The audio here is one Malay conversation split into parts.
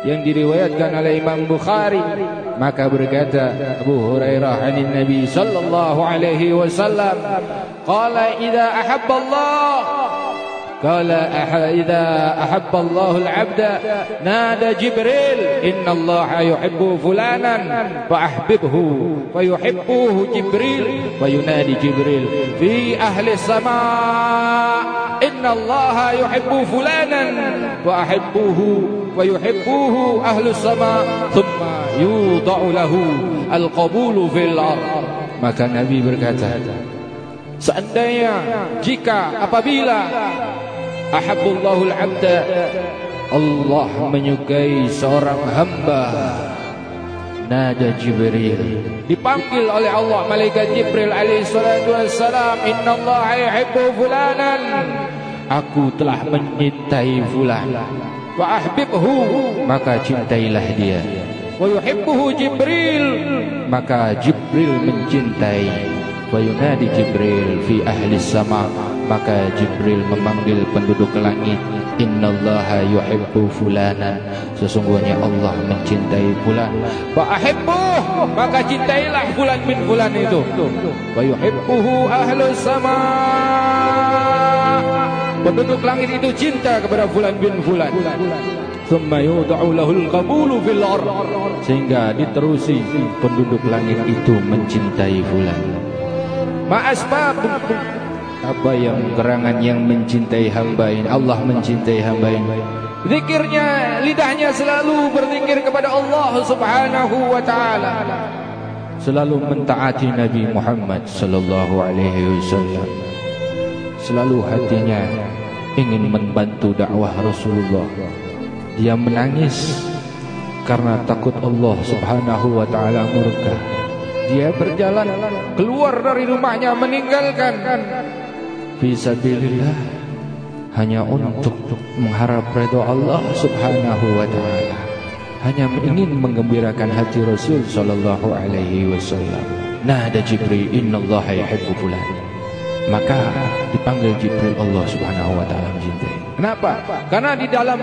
yang diriwayatkan oleh Imam Bukhari maka berkata Abu Hurairah an Nabi sallallahu alaihi wasallam qala idza ahabba Allah qala idza ahabba Allah al-'abda nada Jibril inna Allah yuhibbu fulanan fa ahbibhu fa yuhibbuhu Jibril wa yunadi Jibril fi ahli Sama." inna Allah yuhibbu fulanan wa ahibbuhu wa yuhibbuhu ahlus sama thumma yudau lahu alqabulu fil ard. Maka nabi berkata seandainya jika apabila ahabbullahu al-abda Allah menyukai seorang hamba. Nada Jibril dipanggil oleh Allah malaikat Jibril alaihi salatu wassalam innallaha yuhibbu fulanan aku telah mencintai fulan. Wa ahbibhu maka cintailah dia. Wa yuhibbuhu Jibril. Maka Jibril mencintai. Wa yunadi Jibril fi ahli sama. Maka Jibril memanggil penduduk langit. Innallaha yuhibbu fulana. Sesungguhnya Allah mencintai fulan. Fa ahibbuh maka cintailah fulan bin fulan itu. Wa yuhibbuhu ahlus sama penduduk langit itu cinta kepada fulan bin fulan. Thumma yud'u lahul qabulu fil ard. Sehingga diterusi penduduk langit itu mencintai fulan. Ma asbab apa yang gerangan yang mencintai hamba ini? Allah mencintai hamba ini. Zikirnya lidahnya selalu berzikir kepada Allah Subhanahu wa taala. Selalu mentaati Nabi Muhammad sallallahu alaihi wasallam. Selalu hatinya ingin membantu dakwah Rasulullah. Dia menangis karena takut Allah Subhanahu wa taala murka. Dia berjalan keluar dari rumahnya meninggalkan. Fisabilillah hanya untuk mengharap redha Allah Subhanahu wa taala. Hanya ingin menggembirakan hati Rasul sallallahu alaihi wasallam. Nada jibril innallaha yuhibbu fulan maka dipanggil jibril Allah Subhanahu wa taala mencintai. Kenapa? Karena di dalam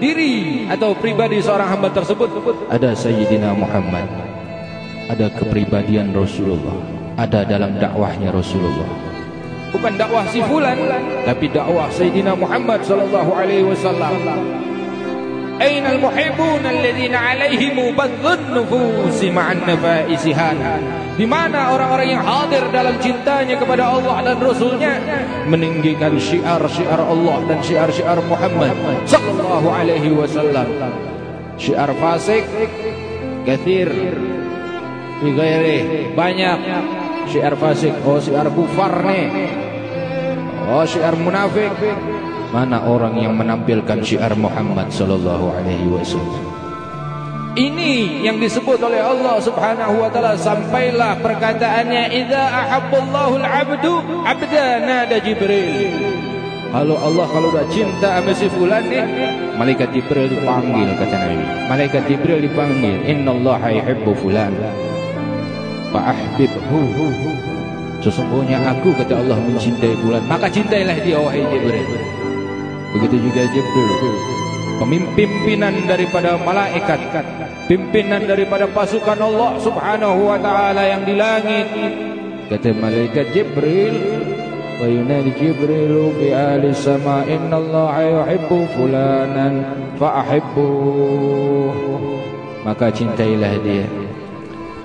diri atau pribadi seorang hamba tersebut ada sayyidina Muhammad ada kepribadian Rasulullah ada dalam dakwahnya Rasulullah. Bukan dakwah si fulan tapi dakwah Sayyidina Muhammad sallallahu alaihi wasallam Aina al-muhibbun alladhina alaihim badhun nufus ma'an nafaisihan di mana orang-orang yang hadir dalam cintanya kepada Allah dan Rasulnya meninggikan syiar-syiar Allah dan syiar-syiar Muhammad sallallahu alaihi wasallam. Syiar fasik kathir fi ghairi banyak. Syiar fasik oh syiar kufar nih Oh syiar munafik Mana orang yang menampilkan syiar Muhammad sallallahu alaihi wasallam? Ini yang disebut oleh Allah Subhanahu wa taala sampailah perkataannya idza ahabballahu al-'abdu 'abdana da jibril. Kalau Allah kalau dah cinta sama si fulan ni malaikat jibril dipanggil kata Nabi. Malaikat jibril dipanggil innallaha yuhibbu fulan. Fa ahbibhu. Sesungguhnya aku kata Allah mencintai bulan Maka cintailah dia wahai Jibril Begitu juga Jibril. Pemimpinan daripada malaikat Pimpinan daripada pasukan Allah subhanahu wa ta'ala yang di langit. Kata malaikat Jibril Wa yunadi Jibril fi ahli sama Inna Allah yuhibbu fulanan Fa'ahibbu Maka cintailah dia.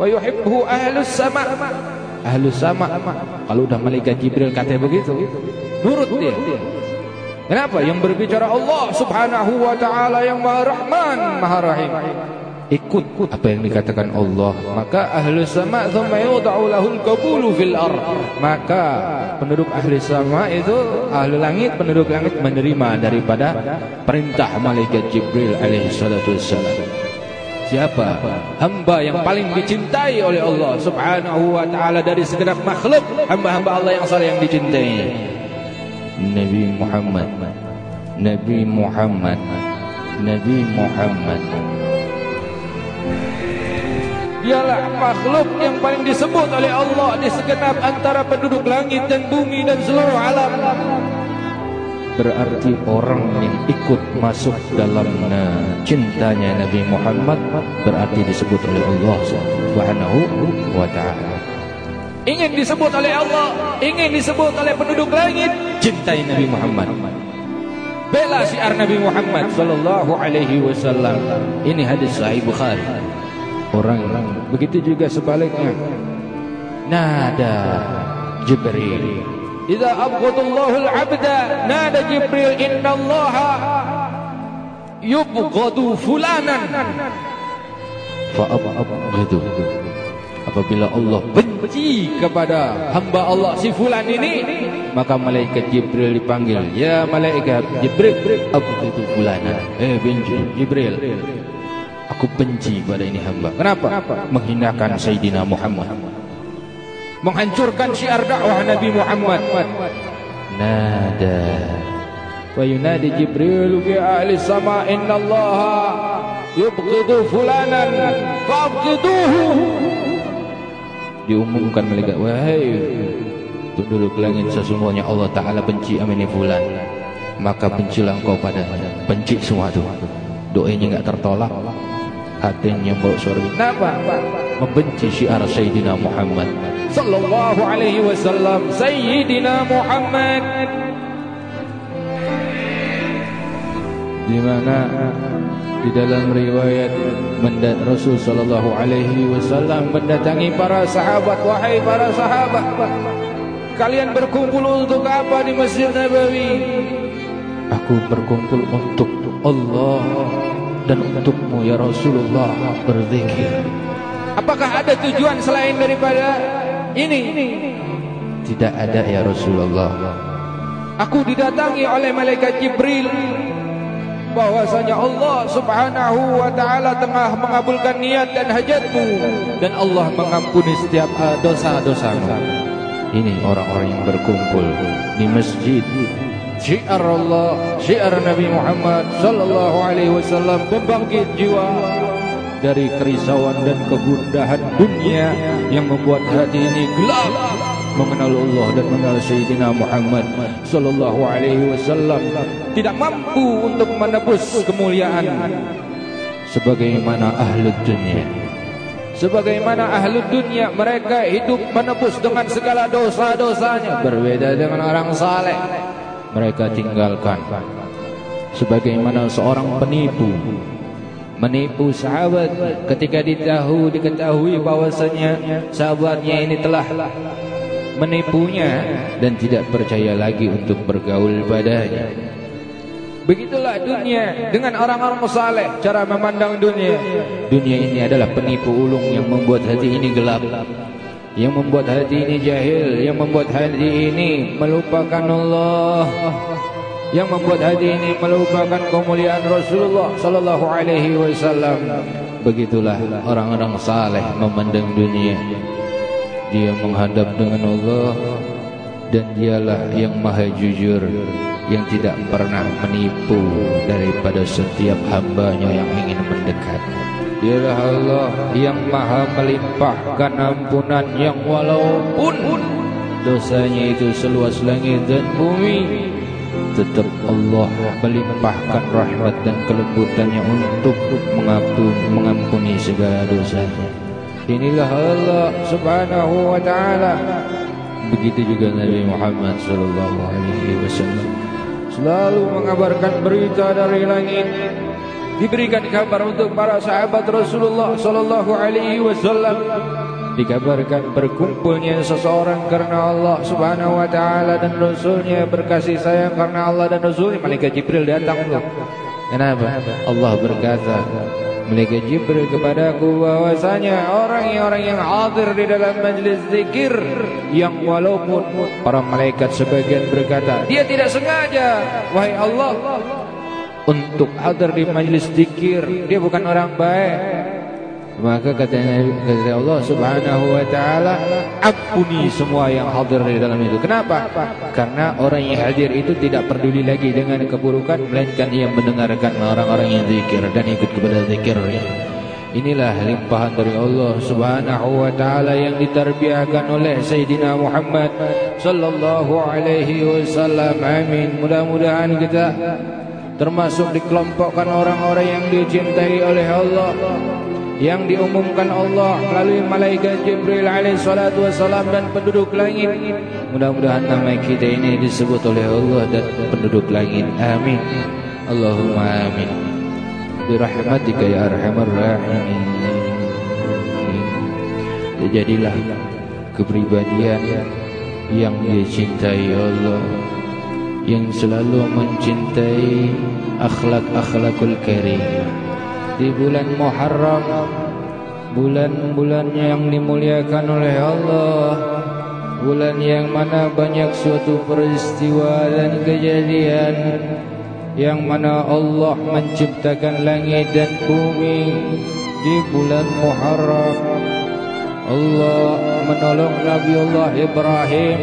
Wa yuhibbu ahli sama. Ahlu sama. Kalau dah malaikat Jibril kata begitu Nurut dia Kenapa? Yang berbicara Allah subhanahu wa ta'ala Yang maha rahman, maha rahim. Ikut apa yang dikatakan Allah. Maka ahlu sama Thumma yuda'u lahul kabulu fil ar. Maka penduduk ahli sama itu Ahlu langit, penduduk langit menerima Daripada perintah malaikat Jibril alaihi salatu wassalam. Siapa? Hamba yang paling dicintai oleh Allah Subhanahu wa taala dari segenap makhluk. Hamba-hamba Allah yang salah yang dicintai Nabi Muhammad. Nabi Muhammad. Nabi Muhammad. Dialah makhluk yang paling disebut oleh Allah di segenap antara penduduk langit dan bumi dan seluruh alam. Berarti orang yang ikut masuk dalam cintanya Nabi Muhammad berarti disebut oleh Allah Subhanahu wa taala. Ingin disebut oleh Allah, ingin disebut oleh penduduk langit, cintai Nabi Muhammad. Bela syiar Nabi Muhammad sallallahu alaihi wasallam. Ini hadis sahih Bukhari. Orang-orang begitu juga sebaliknya. Nada Jibril Idza abghadallahu al-'abda nada Jibril innallaha yubghadu fulanan fa abghadu apabila Allah benci kepada hamba Allah si fulan ini maka malaikat Jibril dipanggil ya malaikat Jibril abghadu fulanan eh benci Jibril aku benci pada ini hamba kenapa menghinakan Sayyidina Muhammad menghancurkan syiar dakwah Nabi Muhammad. Nada. Wa yunadi Jibril bi ahli sama inna Allah yubghidu fulanan fabghiduhu. Diumumkan malaikat wahai penduduk langit sesungguhnya Allah Taala benci amini fulan. Maka bencilah engkau pada benci semua itu. Doanya enggak tertolak. Hatinya bawa surga. Kenapa? Membenci syiar Sayyidina Muhammad sallallahu alaihi wasallam sayyidina Muhammad di mana di dalam riwayat Rasul sallallahu alaihi wasallam mendatangi para sahabat wahai para sahabat kalian berkumpul untuk apa di Masjid Nabawi? Aku berkumpul untuk Allah dan untukmu ya Rasulullah berzikir. Apakah ada tujuan selain daripada ini? Tidak ada ya Rasulullah. Aku didatangi oleh malaikat Jibril bahwasanya Allah Subhanahu wa taala tengah mengabulkan niat dan hajatmu dan Allah mengampuni setiap uh, dosa-dosamu ini orang-orang yang berkumpul di masjid. Syiar Allah syiar Nabi Muhammad sallallahu alaihi wasallam membangkit jiwa dari kerisauan dan kegundahan dunia yang membuat hati ini gelap mengenal Allah dan mengenal Sayyidina Muhammad sallallahu alaihi wasallam tidak mampu untuk menebus kemuliaan sebagaimana ahli dunia. Sebagaimana ahli dunia mereka hidup menebus dengan segala dosa-dosanya berbeda dengan orang saleh. Mereka tinggalkan sebagaimana seorang penipu menipu sahabat. Ketika ditahu diketahui bahwasanya sahabatnya ini telah menipunya dan tidak percaya lagi untuk bergaul padanya begitulah dunia dengan orang-orang saleh cara memandang dunia dunia ini adalah penipu ulung yang membuat hati ini gelap yang membuat hati ini jahil yang membuat hati ini melupakan Allah yang membuat hati ini melupakan kemuliaan Rasulullah sallallahu alaihi wasallam. Begitulah orang-orang saleh memandang dunia. Dia menghadap dengan Allah dan dialah yang maha jujur yang tidak pernah menipu daripada setiap hambanya yang ingin mendekat. Dialah Allah yang maha melimpahkan ampunan yang walaupun dosanya itu seluas langit dan bumi tetap Allah melimpahkan rahmat dan kelembutannya untuk mengampuni, segala dosa. Inilah Allah Subhanahu wa taala. Begitu juga Nabi Muhammad sallallahu alaihi wasallam selalu mengabarkan berita dari langit diberikan kabar untuk para sahabat Rasulullah sallallahu alaihi wasallam dikabarkan berkumpulnya seseorang karena Allah Subhanahu wa taala dan rasulnya berkasih sayang karena Allah dan rasulnya malaikat Jibril datang. Kenapa? Allah berkata, malaikat Jibril kepadaku bahwasanya orang-orang yang hadir di dalam majlis zikir yang walaupun para malaikat sebagian berkata, dia tidak sengaja wahai Allah untuk hadir di majlis zikir, dia bukan orang baik. Maka kata kata Allah Subhanahu wa taala, ampuni semua yang hadir di dalam itu. Kenapa? Karena orang yang hadir itu tidak peduli lagi dengan keburukan melainkan ia mendengarkan orang-orang yang zikir dan ikut kepada zikirnya. Inilah limpahan dari Allah Subhanahu wa taala yang ditarbiahkan oleh Sayyidina Muhammad sallallahu alaihi wasallam. Amin. Mudah-mudahan kita termasuk dikelompokkan orang-orang yang dicintai oleh Allah yang diumumkan Allah melalui malaikat Jibril alaihi salatu wasallam dan penduduk langit. Mudah-mudahan nama kita ini disebut oleh Allah dan penduduk langit. Amin. Allahumma amin birahmatika ya arhamar rahimin jadilah kepribadian yang dicintai Allah yang selalu mencintai akhlak-akhlakul karim di bulan Muharram bulan-bulan yang dimuliakan oleh Allah. Bulan yang mana banyak suatu peristiwa dan kejadian yang mana Allah menciptakan langit dan bumi di bulan Muharram. Allah menolong Nabi Allah Ibrahim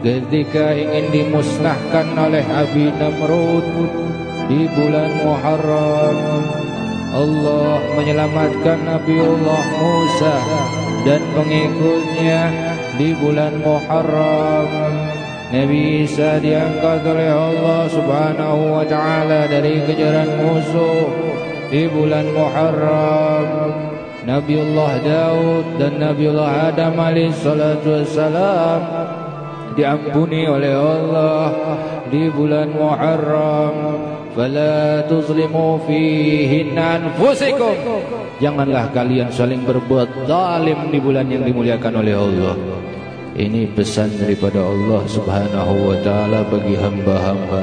ketika ingin dimusnahkan oleh Abi Namrud di bulan Muharram Allah menyelamatkan Nabi Allah Musa dan pengikutnya di bulan Muharram. Nabi Isa diangkat oleh Allah subhanahu wa ta'ala dari kejaran musuh di bulan Muharram. Nabi Allah Daud dan Nabi Allah Adam alaih salatu wassalam diampuni oleh Allah di bulan Muharram fala tuzlimu fihi anfusikum janganlah kalian saling berbuat zalim di bulan yang dimuliakan oleh Allah ini pesan daripada Allah Subhanahu wa taala bagi hamba-hamba.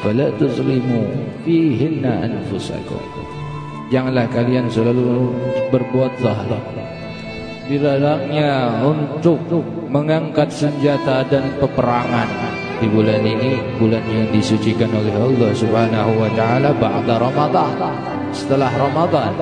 Fala tuzlimu fihinna anfusakum. Janganlah kalian selalu berbuat zalim di dalamnya untuk mengangkat senjata dan peperangan di bulan ini bulan yang disucikan oleh Allah Subhanahu wa taala ba'da Ramadan setelah Ramadan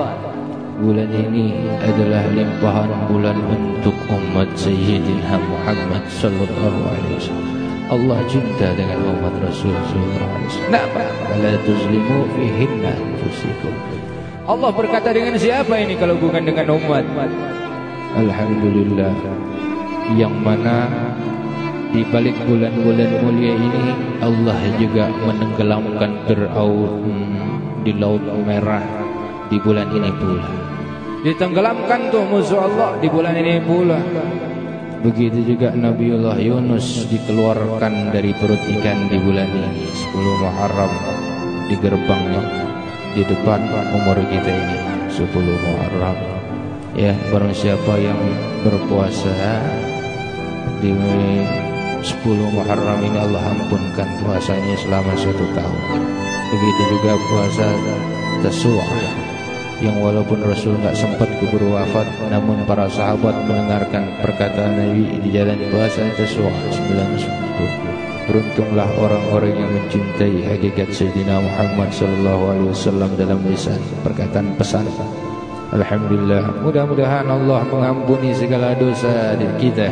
bulan ini adalah limpahan bulan untuk umat Sayyidina Muhammad sallallahu alaihi wasallam. Allah cinta dengan umat Rasul sallallahu alaihi wasallam. La tuzlimu fihinna anfusikum. Allah berkata dengan siapa ini kalau bukan dengan umat? Alhamdulillah yang mana di balik bulan-bulan mulia ini Allah juga menenggelamkan Fir'aun di laut merah di bulan ini pula. Ditenggelamkan tuh musuh Allah di bulan ini pula. Begitu juga Nabiullah Yunus dikeluarkan dari perut ikan di bulan ini 10 Muharram di gerbangnya di depan umur kita ini 10 Muharram. Ya barang siapa yang berpuasa di 10 Muharram ini Allah ampunkan puasanya selama satu tahun. Begitu juga puasa Tasu'ah yang walaupun Rasul enggak sempat keburu wafat namun para sahabat mendengarkan perkataan Nabi di jalan puasa sembilan sepuluh. Beruntunglah orang-orang yang mencintai hakikat Sayyidina Muhammad sallallahu alaihi wasallam dalam lisan perkataan pesan. Alhamdulillah. Mudah-mudahan Allah mengampuni segala dosa kita